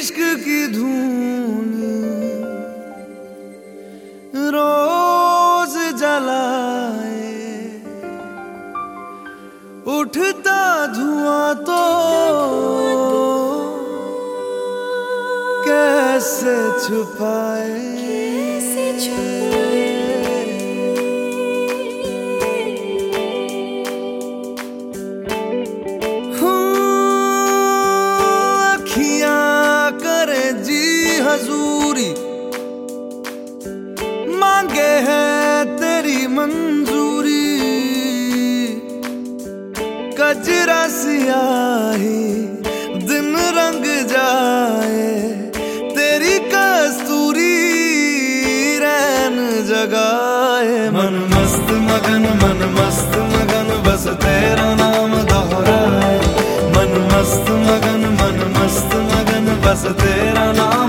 इश्क की धून रोज जलाए। उठता धुआँ तो कैसे छुपाए? कैसे छुपाए? मांगे है तेरी मंजूरी। कजरा सियाही, दिन रंग जाए, तेरी कस्तूरी रैन जगाए मन मस्त मगन, मन मस्त मगन, बस तेरा नाम दोहराए। मन मस्त मगन, मन मस्त मगन, बस तेरा नाम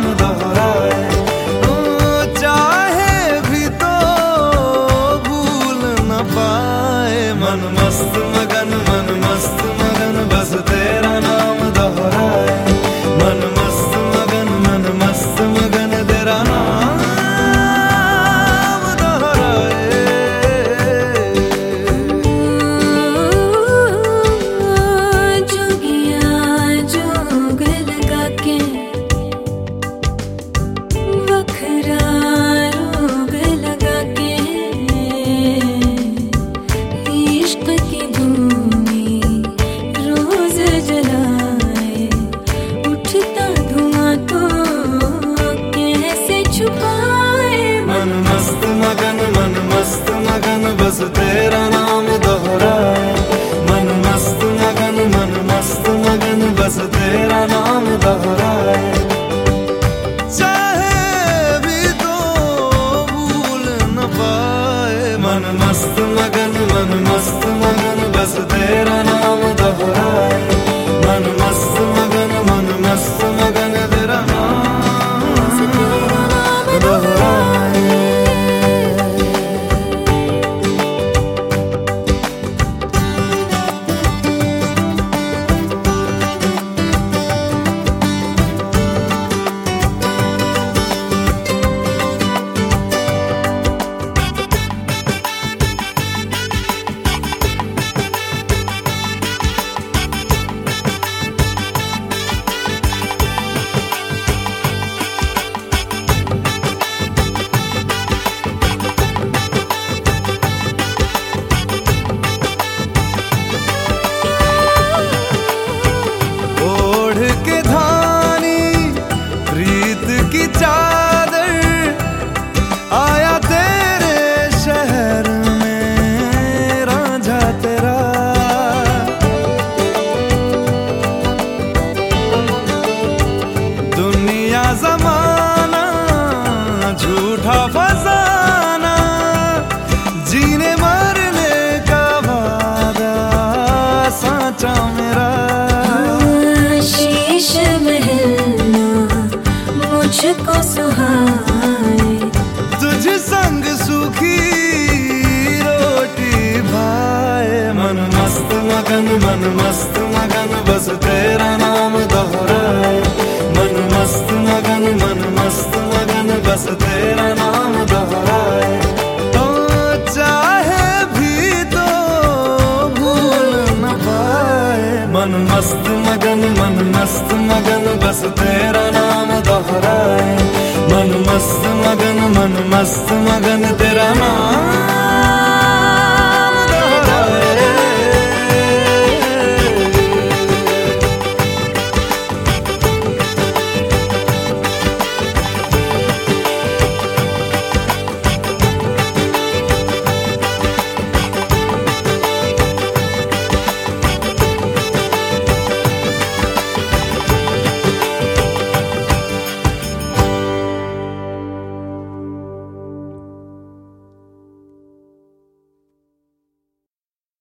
पाए मन मस्त मगन मन मगन मुझको सुहाए। तुझ संग सुखी रोटी भाए। मन मस्त, मगन, मन मस्त, मगन, बस तेरा नाम दोहराए। मन मस्त, मगन, मन मस्त, मगन, बस तेरा मन मस्त मगन, मन मस्त मगन, बस तेरा नाम दोहराए। मन मस्त मगन, मन मस्त मगन, तेरा नाम